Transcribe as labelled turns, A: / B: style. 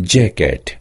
A: jacket.